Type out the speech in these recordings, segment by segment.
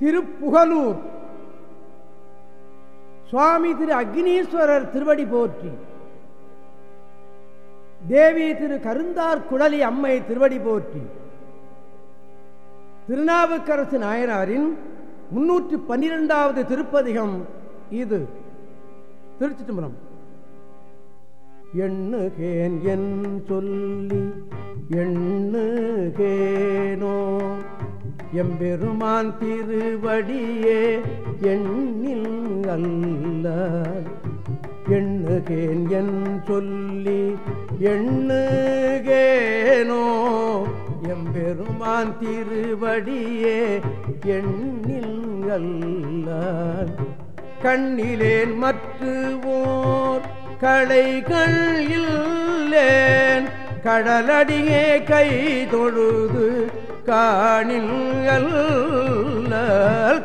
திருப்புகலூர். சுவாமி திரு அக்னீஸ்வரர் திருவடி போற்றி. தேவி திரு கருந்தார் குழலி அம்மை திருவடி போற்றி. திருநாவுக்கரசு நாயனாரின் முன்னூற்றி பன்னிரெண்டாவது திருப்பதிகம் இது. திருச்சி தம்பரம் எண்ணுகேன் என் சொல்லி எண்ணுகேனோ. எம்பெருமான் திருவடியே எண்ணில் அல்ல எண்ணுகேன் என் சொல்லி எண்ணுகேனோ எம்பெருமான் திருவடியே எண்ணில் அல்ல கண்ணிலேன் மற்றுவோர் களைகள் இல்லேன் கடலடியே கை தொழுது காணில்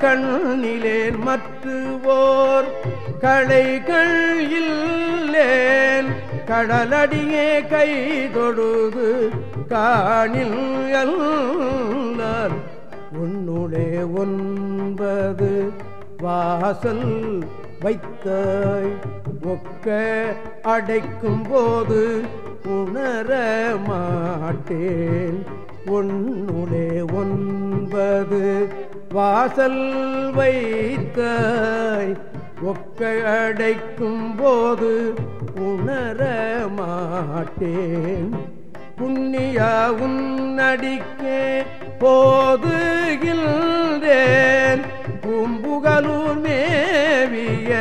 கண்ணிலேன் மற்றுவோர் களைகள் இல்லேன் கடலடியே கை தொழுது காணில் உன்னுடைய ஒன்பது வாசல் வைத்தாய். ஒக்க அடைக்கும் போது உணர மாட்டேன். ஒன்னுளே ஒன்பது வாசல் வைத்தாய் ஒக்கடைக்கும் போது உணர மாட்டேன். புண்ணிய உன்னடிக்கே போதுகின்றேன். பூம்புகலூர் மேவிய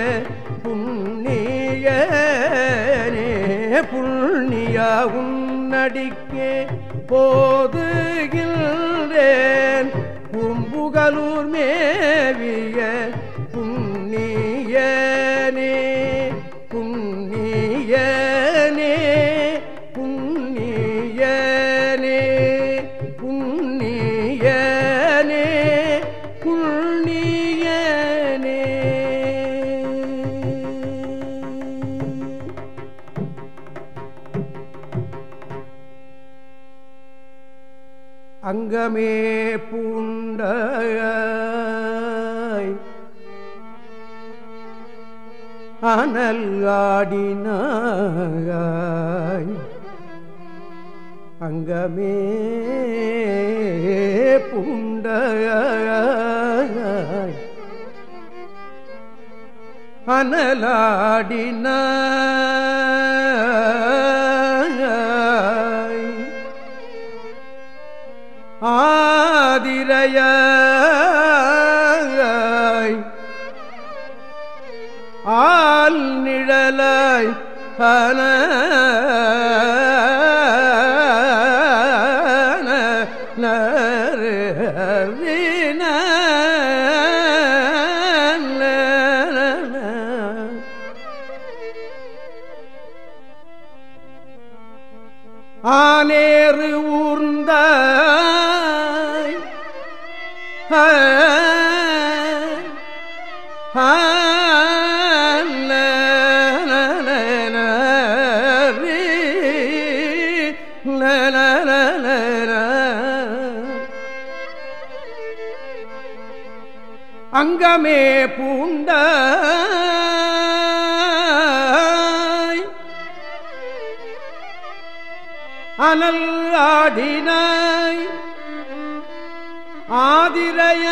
புண்ணியனே புண்ணியா உன்னடிக்கே போதுகின்றேன் பூம்புகலூர் மேவிய புண்ணியனே புண்ணியனே. அங்கமே பூண்ட அனல் ஆடினாய் அங்கமே பூண்ட அனலாடினாய் ஆதிரையாய் ஆல் நிழலாய் அன ஆனேறு அங்கமே பூண்ட அனல் ஆடினாய். ஆதிரைய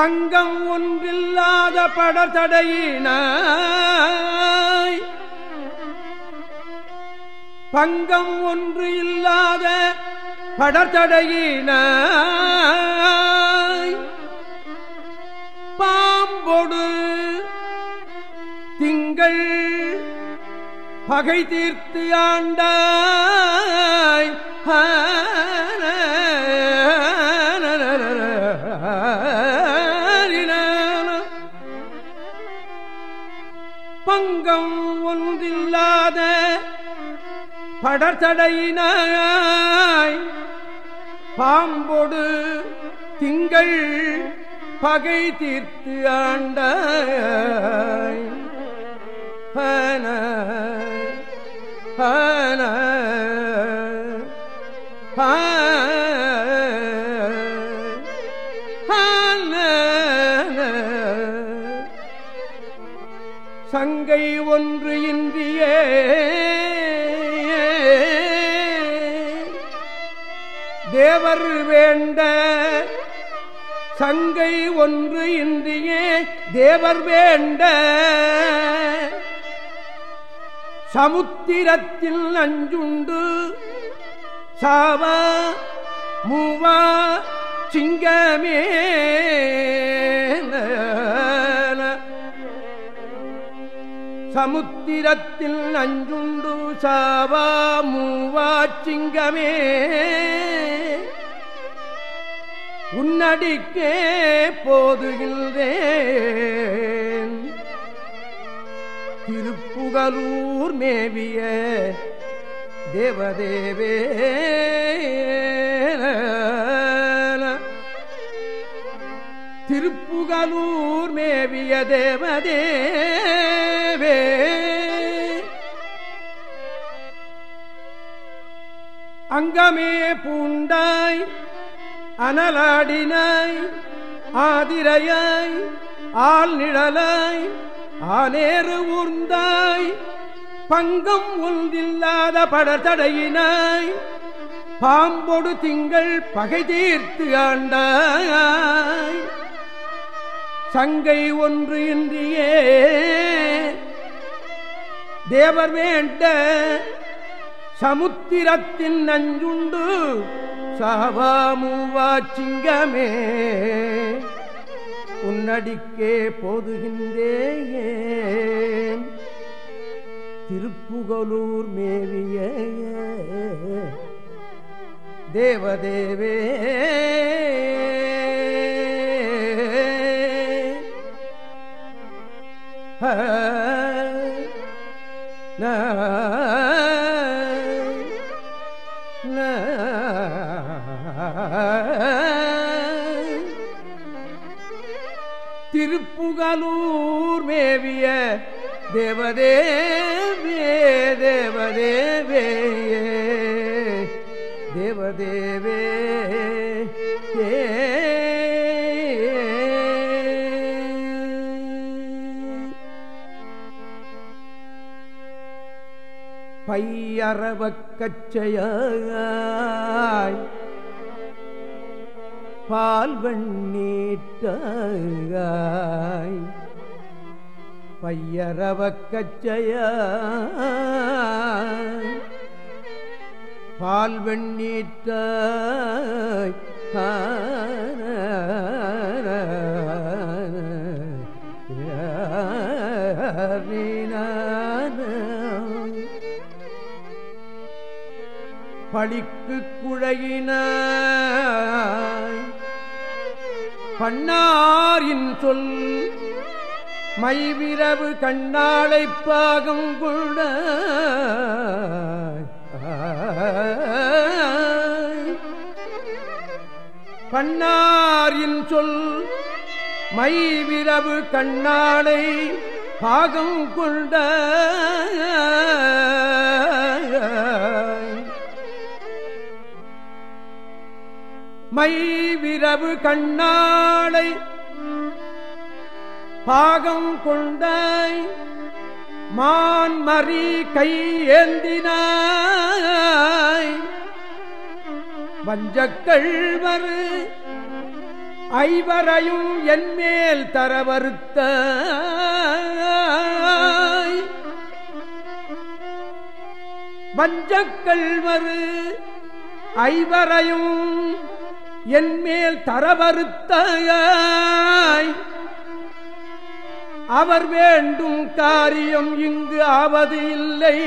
பங்கம் ஒன்றில்லாத படத்தடையினாய் பங்கம் ஒன்று இல்லாத படத்தடையினாய் பாம்பொடு திங்கள் பகை தீர்த்து ஆண்டாய். படர்தடையினாய் பாம்பொடு திங்கள் பகை தீர்த்து ஆண்டாய். பன பன சங்கை ஒன்று இன்றியே தேவர் வேண்ட சங்கை ஒன்று இன்றியே தேவர் வேண்ட. சமுத்திரத்தில் நஞ்சுண்டு சாவ மூவா சிங்கமே. சமுத்திரத்தில் நஞ்சுண்டு சாவா மூவா சிங்கமே. உன்னடிக்கே போதுகின்றேன். திருப்புகலூர் மேவிய தேவதேவே. திருப்புகலூர் மேவிய தேவதேவே. அங்கமே பூண்டாய் அனலாடினாய் ஆதிரையாய் ஆள் நிழலாய் ஆனேறு ஊர்ந்தாய் பங்கம் ஒன்றில்லாத படத்தடையினாய் பாம்பொடு திங்கள் பகை தீர்த்து ஆண்டாய். சங்கை ஒன்று இன்றியே தேவர் வேண்ட சமுத்திரத்தின் நஞ்சுண்டு சாவாமுவாச்சிங்கமே. உன்னடிக்கே போதுகின்றேன் திருப்புகலூர் மேவிய தேவதேவே. ஹ திருப்புகலூர் மேவிய தேவதேவே தேவதேவே தேவதேவே ஏ. பால்வண்ணீட்டாய் கச்சையாய். பால் வெண்ணீட்டாய் பழிக்கு குழையின பண்ணாரின் சொல் மைவிரவு கண்ணாளை பாகம் கொண்ட பண்ணாரின் சொல் மைவிரவு கண்ணாளை பாகம் கொண்ட மை விரவு கண்ணாளை பாகம் கொண்டாய் மான்மறி கை ஏந்தினாய் வஞ்சக்கள்வர் ஐவரையும் என்மேல் தரவறுத்த வஞ்சக்கள்வரு ஐவரையும் என்மேல் தரவருத்தாய் அவர் வேண்டும் காரியம் இங்கு ஆவது இல்லை.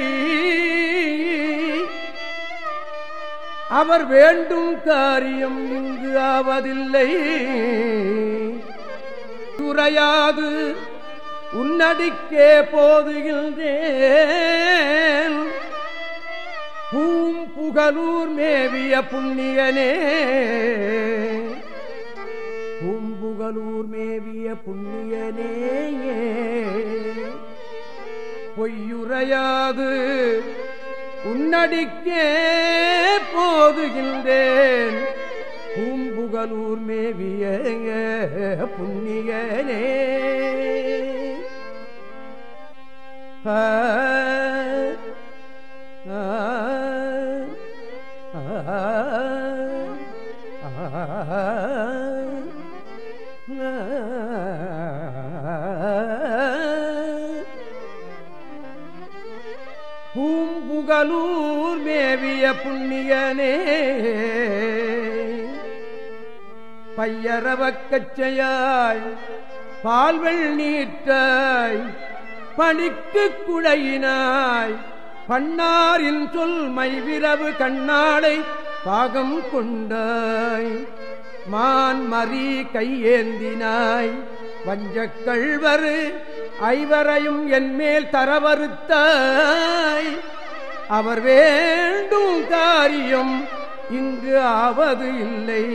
அவர் வேண்டும் காரியம் இங்கு ஆவதில்லை. துறையாது உன்னடிக்கே போதுகின்றேன் பூ புகலூர் மேவிய புண்ணியனே. பூம்புகலூர் மேவிய புண்ணியனே. பொய்யுரையாது உன்னடிக்கே போதுகின்றேன். பூம்புகலூர் மேவிய புண்ணியனே. ஆ பூம்புகலூர் மேவிய புண்ணியனே. பையரவக்கச்சையாய் பால்வெள் நீட்டாய் பணிக்கு குழையினாய். பண்ணாரின் சொல் மைவிரவு கண்ணாடை பாகம் கொண்டாய். மான் மறி கையேந்தினாய். வஞ்சக் கள்வரு ஐவரையும் என்மேல் தரவறுத்தாய் அவர் வேண்டும் காரியம் இங்கு ஆவது இல்லை.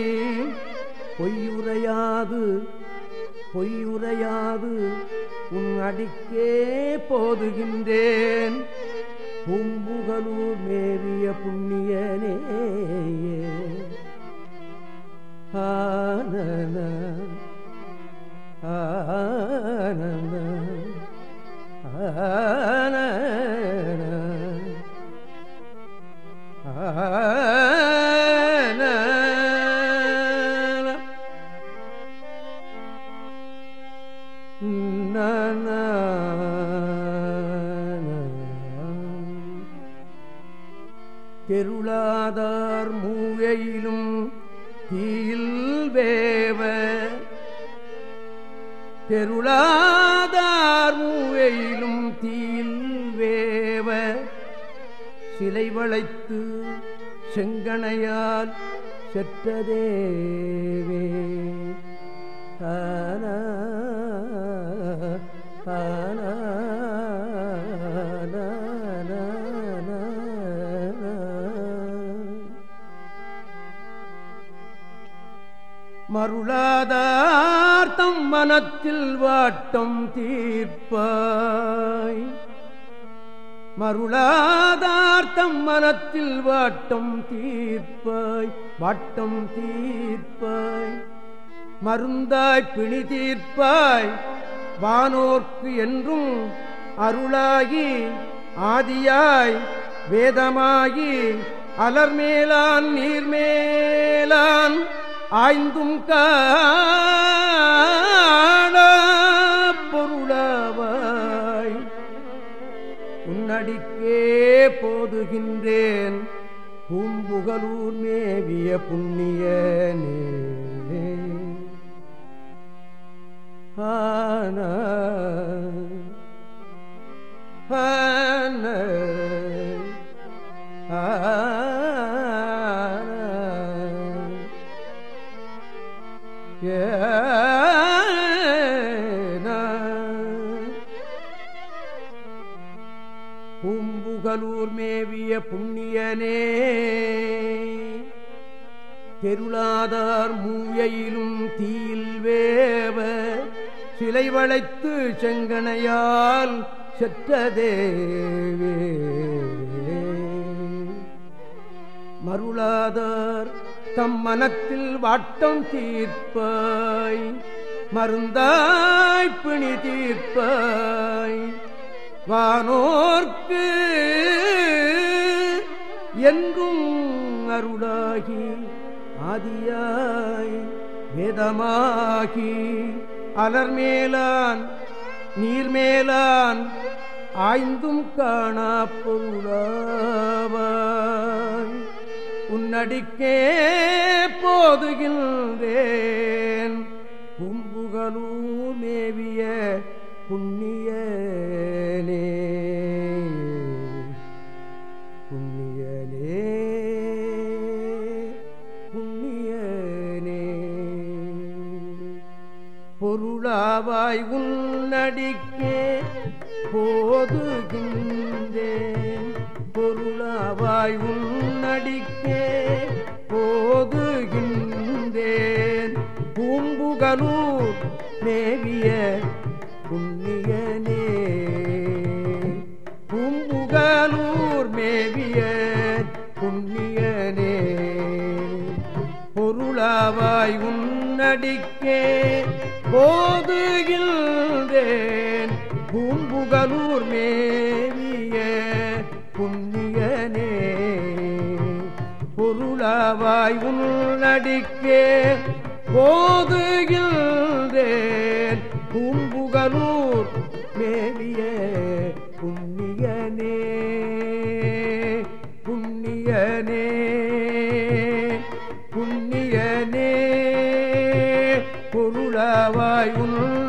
பொய்யுரையாது பொய்யுரையாது உன் அடிக்கே போதுகின்றேன். பூம்புகலூர் மேவிய புண்ணியனே. ஆனன ஆனன தெருளாதார் மூவையிலும் தீயில் வேவ தெருளாதார் மூவையிலும் தீல் வேவ சிலை வளைத்து செங்கனையால் செற்றதேவே ஆனா ஆனா மருளாதார்த்தம் மனத்தில் வாட்டம் தீர்ப்பாய். மருளாதார்த்தம் மனத்தில் வாட்டம் தீர்ப்பாய். வாட்டம் தீர்ப்பாய். மருந்தாய் பிணி தீர்ப்பாய். வானோர்க்கு என்றும் அருளாகி ஆதியாய் வேதமாகி அலர்மேலான் நீர்மேலான் ஆய்ந்தும் காண பொருளாவாய் உன்னடிக்கே போதுகின்றேன். பூம்புகலூர் மேவிய புண்ணியனே. ஆன ஆன தெருளாதார் மூயையிலும் தீயில் வேவ சிலை வளைத்து செங்கனையால் செற்றதேவே மருளாதார் தம் மனத்தில் வாட்டம் தீர்ப்பாய் மருந்தாய் பிணி தீர்ப்பாய். வானோர்க்கு என்றும் அருளாகி ஆதியாய் வேதமாகி அலர்மேலான் நீர்மேலான் ஆய்ந்தும் காணா பொருளாவாய் உன்னடிக்கே போதுகின்றேன் கும்புகளூ மேவிய புண்ணிய பொருளாவாய் உன்னடிக்கே போதுகின்றேன் பொருளாவாய் உன்னடிக்கே போதுகின்றேன். பூம்புகலூர் மேவிய புண்ணியனே. பூம்புகலூர் மேவிய புண்ணியனே. பொருளாவாய் உன்னடிக்கே போதுகின்றேன். பூம்புகலூர் மேவிய புண்ணியனே பொருளாவாய் உன்னடிக்கே போதுகின்றேன். பூம்புகலூர் மேவிய புண்ணியனே. பொருளாவாய் உன்னடிக்கே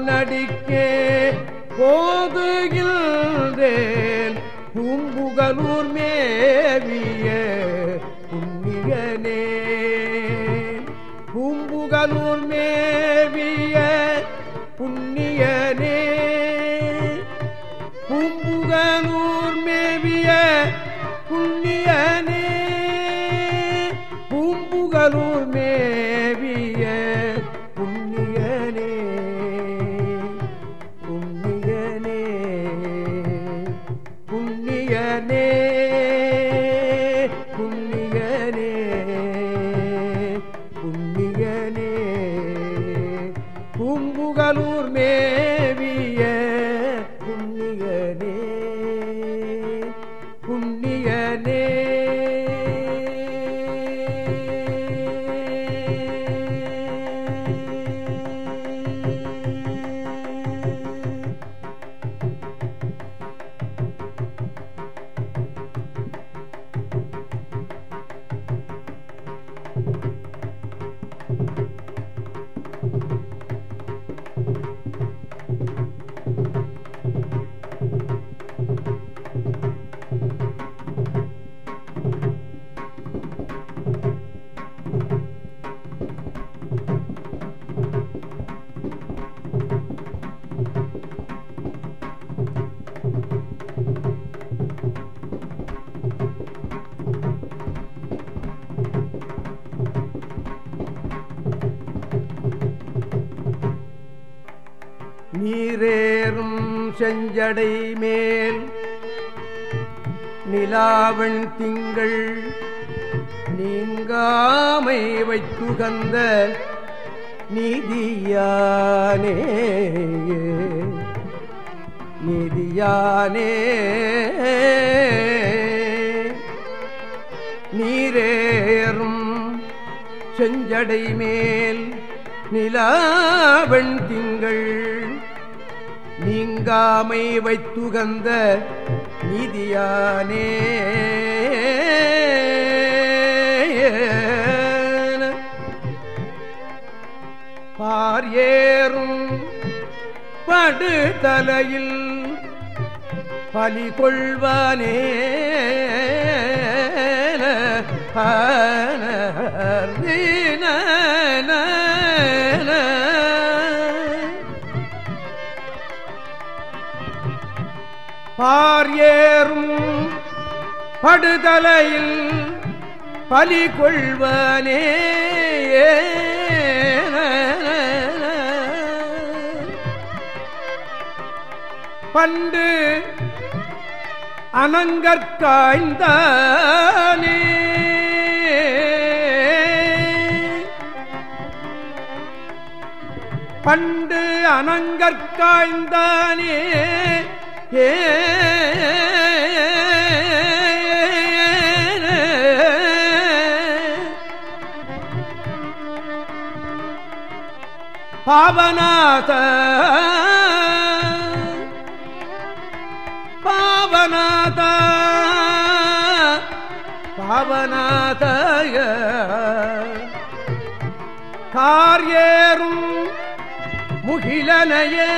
செஞ்சடை மேல் நிலாவண் திங்கள் நீங்காமை வைத்துகந்த நீதியானே. நீதியானே. நீரேறும் செஞ்சடை மேல் நிலாவெண் நீங்காமை வைத்துகந்த நீதியானே. பார் ஏறும் படுதலையில் பலி கொள்வானே பார் ஏறும் படுதலையில் பலி கொள்வனே. பண்டு அனங்கற்காய்ந்தானே பண்டு அனங்கற்காய்ந்தானே ஏ பாவநாத பாவநாத பாவநாதய கார்யேறும் முகிலனையே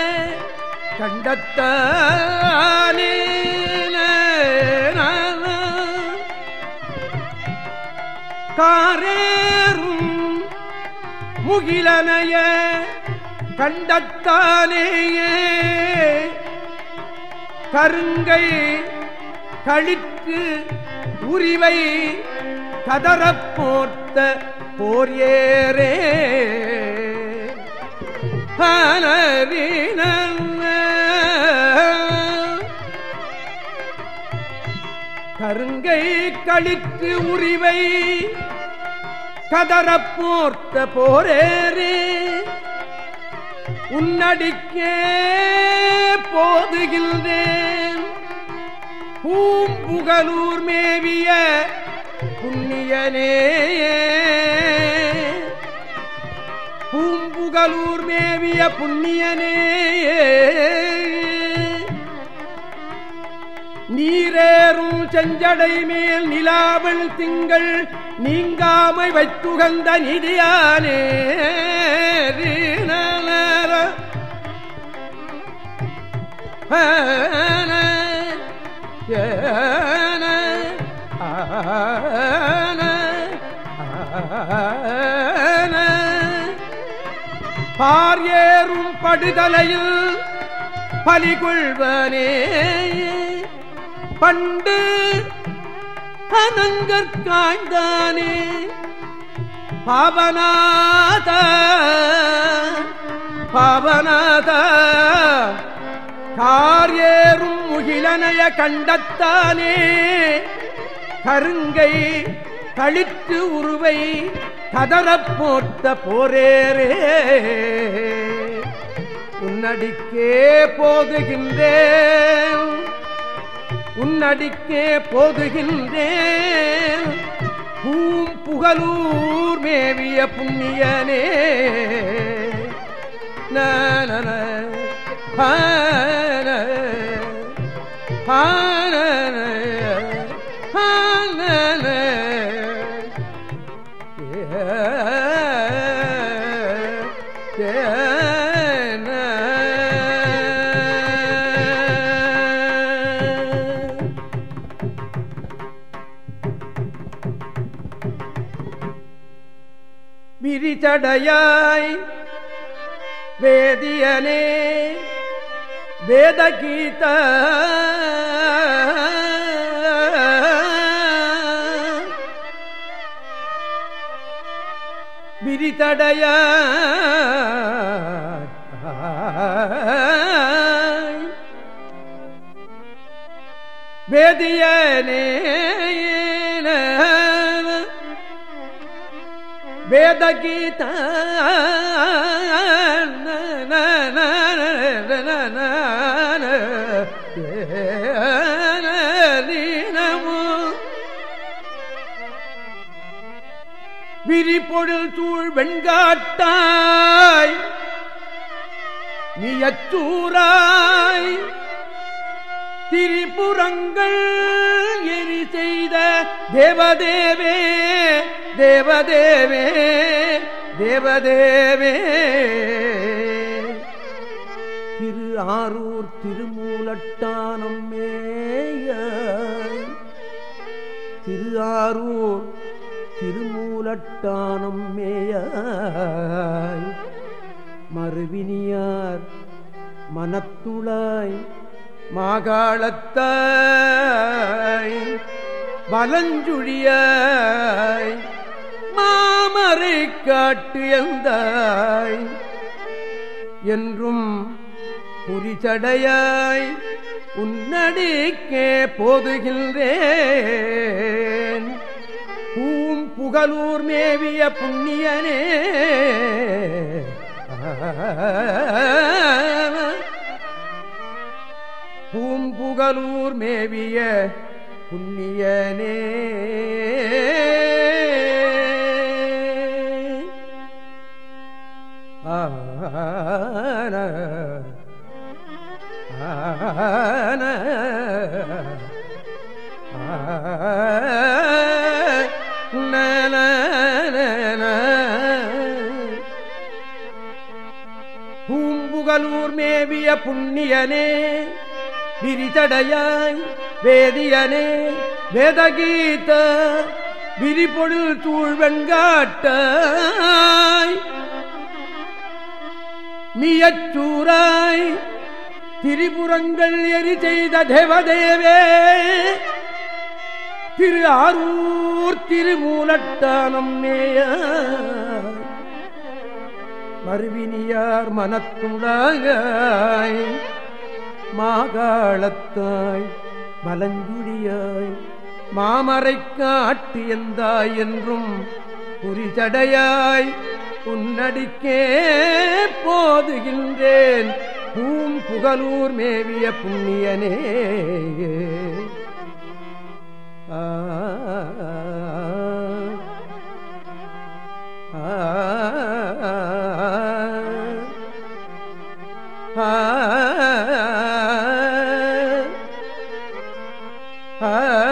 கண்டத்தானே காரேறும் முகிலனைய கண்டத்தானேயே. கருங்கை கழித்து உரிவை கதறப்போர்த்த போர் ஏரே கருங்கை கழித்து உரிவை கதறப்போர்த்த போரேரே உன்னடிக்கே போதுகின்றேன். பூம்புகலூர் மேவிய புண்ணியனே. பூம்புகலூர் மேவிய புண்ணியனே. நீரேறும் செஞ்சடை மேல் நிலாவல் திங்கள் நீங்காமை வைத்துகந்த நிதியானே ஏன பார் ஏறும் படுதலையில் பலிகொள்வனே. பண்டு அனங்கற்காய்ந்தானே பாவநாத பாவநாத கார்யேறும் முகிலனைய கண்டத்தானே. கருங்கை கழித்து உருவை கதறப் போர்த்த போரேரே உன்னடிக்கே போதுகின்றேன். உன்னடிக்கே போதுகின்றேன். பூம் புகலூர் மேவிய புண்ணியனே. நன பான பான விரிச்சடையாய் வேதியனே வேதகீத. விரிதடைய வேதியனே. வேதகீத விரிபொழில் தூள் வெண்காட்டாய் மியச்சூராய் திரிபுரங்கள் எரி செய்த தேவதேவே தேவதேவே தேவதேவே. திரு ஆரூர் திருமூலட்டானம் மேய திரு ஆரூர் திருமூலட்டானம் மேயாய் மறுவினியார் மனத்துளாய் மாகாளத்தாய் வலஞ்சுழியாய் மாமரை காட்டு எந்தாய்? என்றும் புரிச்சடையாய் உன்னடிக்கே போதுகின்றேன். பூம் புகலூர் மேவிய புண்ணியனே. பூம்புகலூர் மேவிய புண்ணியனே. பூம்புகலூர் மேவிய புண்ணியனே விரிதடையாய் வேதியனே வேதகீத விரிபொழில் தூழ்வெண்காட்டாய் மியச்சூராய் திரிபுரங்கள் எரி செய்த தேவதேவே திரு ஆரூர் திருமூலட்டானம் மேய மருவினியார் மனத்துள்ளாய் மாகாளத்தாய் மலஞ்சுழியாய் மாமரை காட்டு எந்தாய் என்றும் புரிதடையாய் உன்னடிக்கே போதுகின்றேன் பூம் புகலூர் மேவிய புண்ணியனே ஆ ஆ ஆ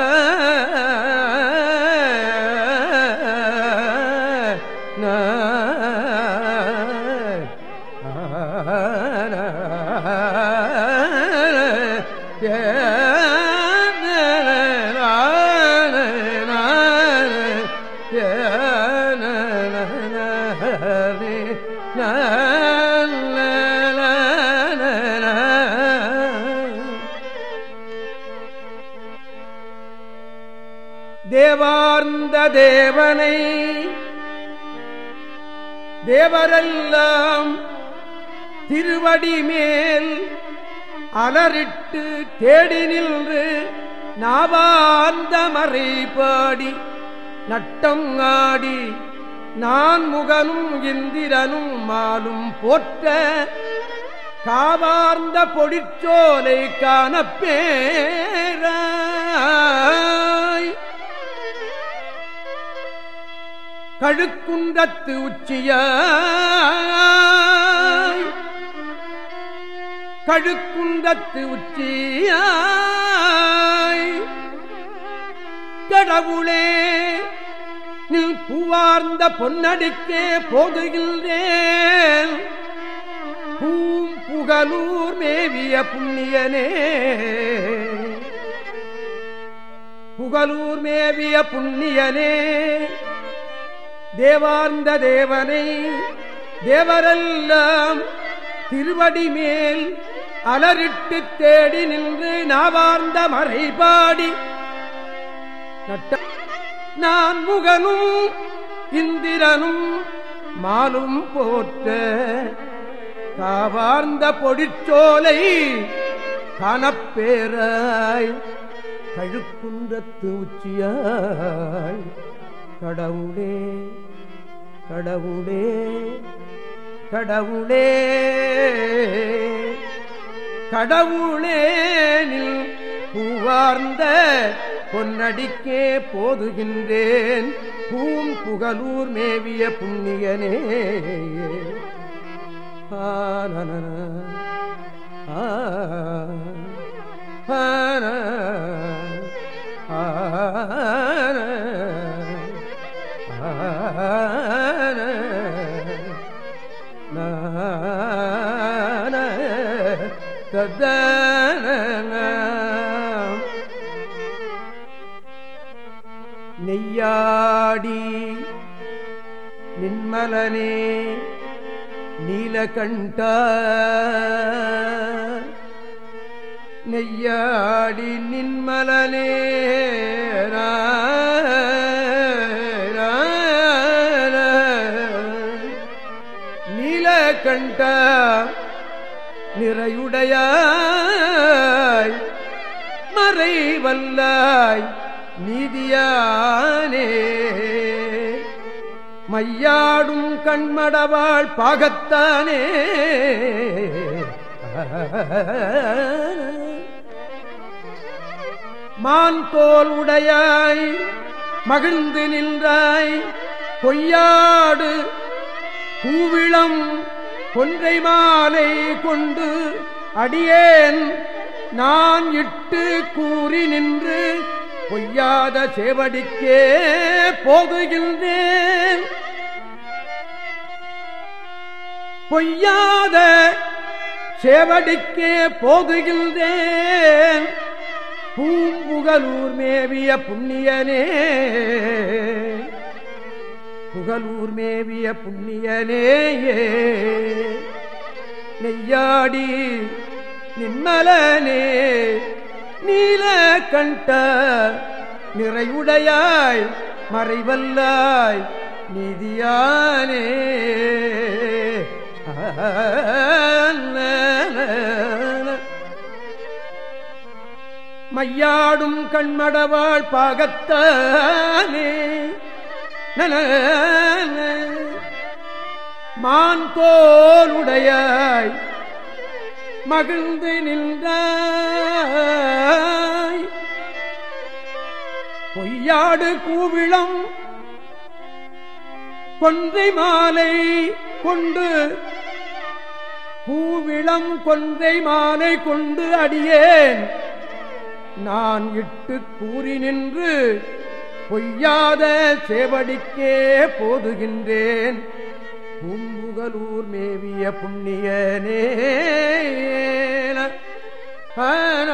அலரிட்டு தேடி நின்று நாவார்ந்த மறை பாடி நட்டம் ஆடி நான் முகனும் இந்திரனும் மாலும் போற்ற காவார்ந்த பொடிச்சோலை காணப்பேராய் கழுக்குன்றத்து உச்சியாய். கழுக்குன்றத்து உச்சியாய். கடவுளே நீ பூவார்ந்த பொன்னடிக்கே போதுகின்றேன். பூம் புகலூர் மேவிய புண்ணியனே. புகலூர் மேவிய புண்ணியனே. தேவார்ந்த தேவனை தேவரெல்லாம் திருவடி மேல் அலரிட்டு தேடி நின்று நாவார்ந்த மறைபாடி. நான் முகனும் இந்திரனும் மாலும் போற்ற காவார்ந்த பொடிச்சோலை கனப்பேராய் கழுக்குன்றத்து உச்சியாய் கடவுளே கடவுளே கடவுளே கடவுளேனில் பூவார்ந்த பொன்னடிக்கே போதுகின்றேன். பூம் புகலூர் மேவிய புண்ணியனே. ஆனன ஆ. நெய்யாடி நின்மலனே நீலகண்ட. நெய்யாடி நின்மலனே நீலகண்ட. நீதியாய் நீதியானே. மையாடும் கண்மடவாள் பாகத்தானே. மான் தோல் உடையாய் மகிழ்ந்து நின்றாய். பொய்யாடு பூவிளம் கொன்றை மாலை கொண்டு அடியேன். நான் இட்டு கூறி நின்று பொய்யாத சேவடிக்கே போகுகின்றேன். பொய்யாத சேவடிக்கே போதுகின்றேன் பூம்புகலூர் மேவிய புண்ணியனே. புகலூர் மேவிய புண்ணியனேயே. நெய்யாடி நின்மலனே நீல கண்ட நிறைவுடையாய் மறைவல்லாய் நிதியானே. மையாடும் கண்மடவாள் பாகத்தானே. மான் தோலுடையாய் மகிழ்ந்து நின்றாய். பொய்யாடு கூவிளம் கொன்றை மாலை கொண்டு கூவிளம் கொன்றை மாலை கொண்டு அடியேன். நான் இட்டு கூறி நின்று பொய்யாத சேவடிக்கே போதுகின்றேன். பூம்புகலூர் மேவிய புண்ணியனே. ஆன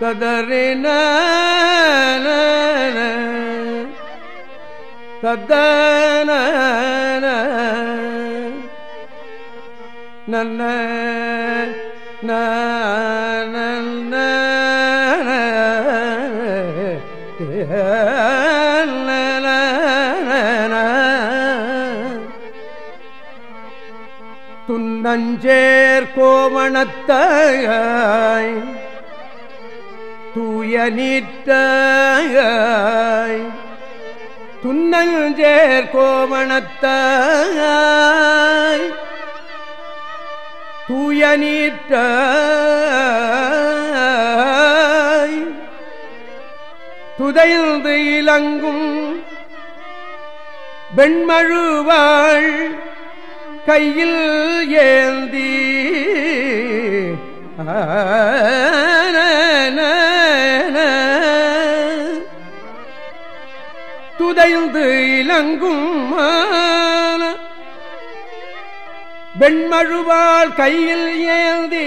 തദറിന തദന നന്ന നന്ന നന്ന நஞ்சேர் கோவணத்தாய் தூய நீட்டாய் துன்னஞ்சேர் கோவணத்தாய் தூய நீட்டாய் துதைந்து இலங்கும் வெண்மழுவாள் கையில் ஏந்தி துதைந்து இலங்கும் வெண்மழுவால் கையில் ஏந்தி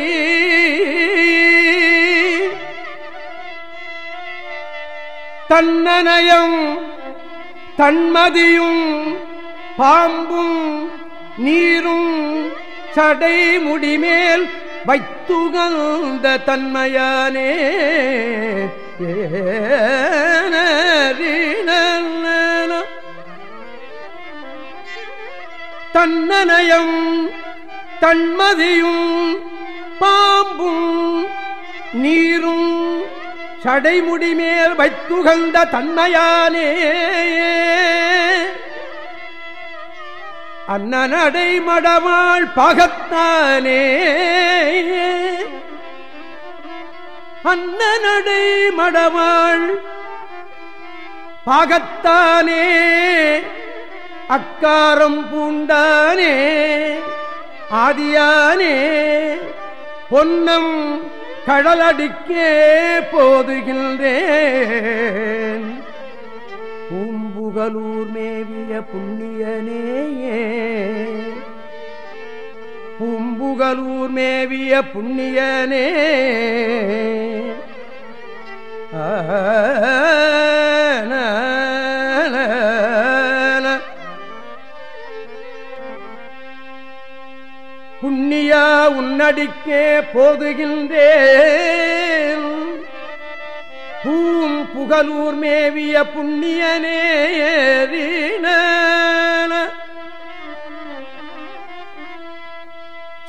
தன்னனயம் தன்மதியும் பாம்பும் நீரும் சடை முடிமேல் வைத்துகந்த தன்மையானே. தன்னனயம் தன்மதியும் பாம்பும் நீரும் சடைமுடிமேல் வைத்துகந்த தன்மையானே. அன்னநடை மடவாள் பகத்தானே. அன்னநடை மடவாள் பாகத்தானே. அக்காரம் பூண்டானே. ஆதியானே. பொன்னம் கடலடிக்கே போதுகின்றேன். பூம்புகலூர் மேவிய புண்ணியனேயே. பூம்புகலூர் மேவிய புண்ணியனே. புண்ணியா உன்னடிக்கே போதுகின்றேன். பூம் புகலூர் மேவிய புண்ணியனேரின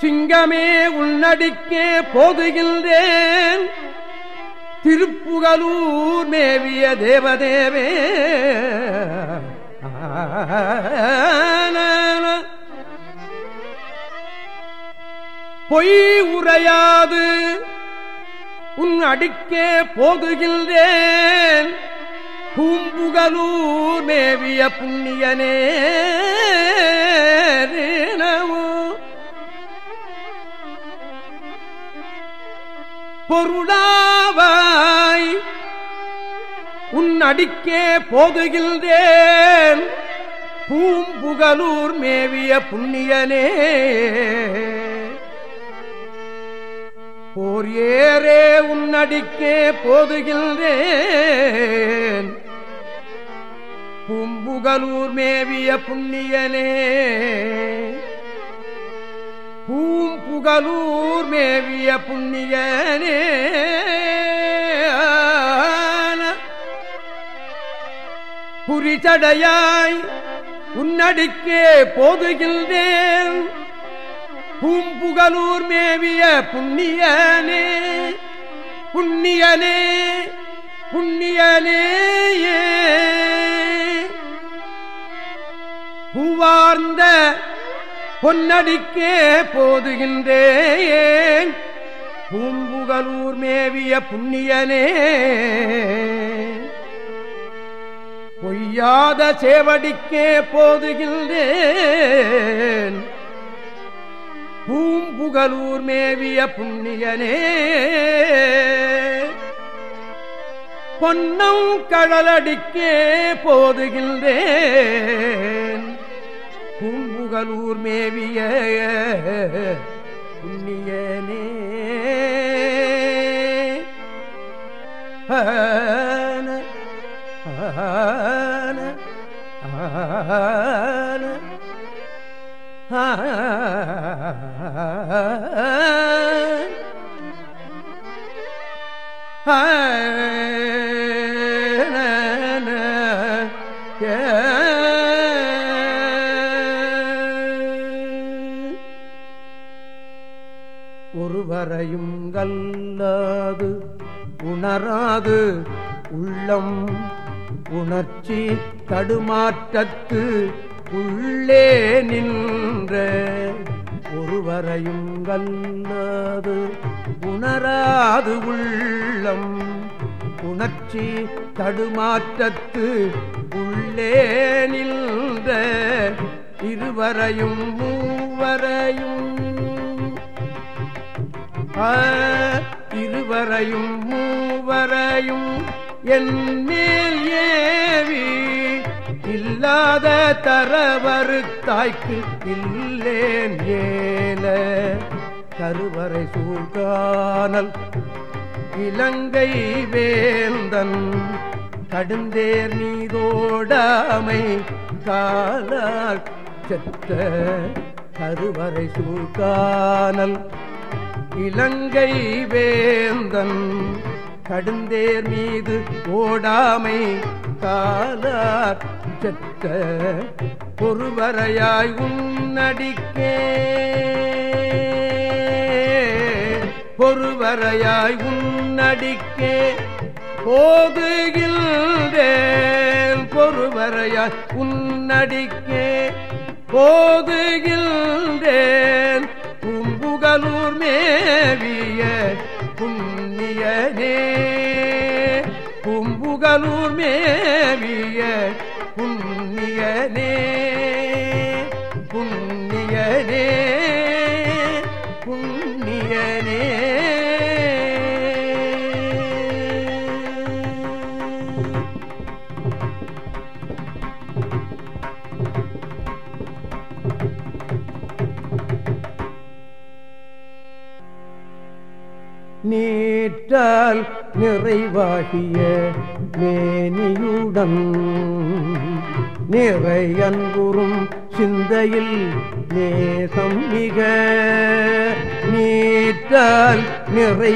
சிங்கமே உன்னடிக்கே போதுகின்றேன். திருப்புகலூர் மேவிய தேவதேவே. பொய் உரையாது. உன் அடிக்கே போகுகின்றேன். பூம்புகலூர் மேவிய புண்ணியனே பொருளாவாய் உன் அடிக்கே போகுகின்றேன். பூம்புகலூர் மேவிய புண்ணியனே. போர் ஏரே உன்னடிக்கே போதுகின்றேன். பூம்புகலூர் மேவிய புண்ணியனே. பூம்புகலூர் மேவிய புண்ணியனே. புரிச்சடையாய் உன்னடிக்கே போதுகின்றேன். பூம்புகலூர் மேவிய புண்ணியனே புண்ணியனே புண்ணியனே பூவார்ந்த பொன்னடிக்கே போதுகின்றேன் பூம்புகலூர் மேவிய புண்ணியனே. பொய்யாத சேவடிக்கே போதுகின்றேன். பூம்புகலூர் மேவிய புண்ணியனே. பொன்னம் கடலடிக்கே போதுகின்றேன். பூம்புகலூர் மேவிய புண்ணியனே. ஆன ஆன ஆன. ஒருவரையும் கல்லாது உணராது உள்ளம் உணர்ச்சி தடுமாற்றத்து உள்ளே நின்ற. ஒருவரையும் கல்லாது உணராது உள்ளம். உணர்ச்சி தடுமாற்றத்து உள்ளே நின்ற இருவரையும் மூவரையும் இருவரையும் மூவரையும் என் மேல் ஏவி இல்லாத தரவரு தாய்க்கு இல்லேன் ஏல. கருவறை சூழ்கானல் இலங்கை வேந்தன் கடுந்தேர் நீதோடாமை காலால் செத்த கருவறை சூழ்கானல் இலங்கை வேந்தன் கடுந்தேர் மீது ஓடாமை காலார் செத்த ஒருவரையாய் உன்னடிக்கே. பொறுவரையாய் உன்னடிக்கே. போதுகின்றேன் பொறுவரையாய் உன்னடிக்கே. போதுகின்றேன் பூம்புகலூர் மேவிய புண்ணியனே. புகலூர் மேவிய புண்ணியனே புண்ணியனே புண்ணியனே. நீட்டால் நிறைவாகிய மேனியுடன் நிறை அன்புறும் சிந்தையில் நேசம் மிக நீற்றால் நிறை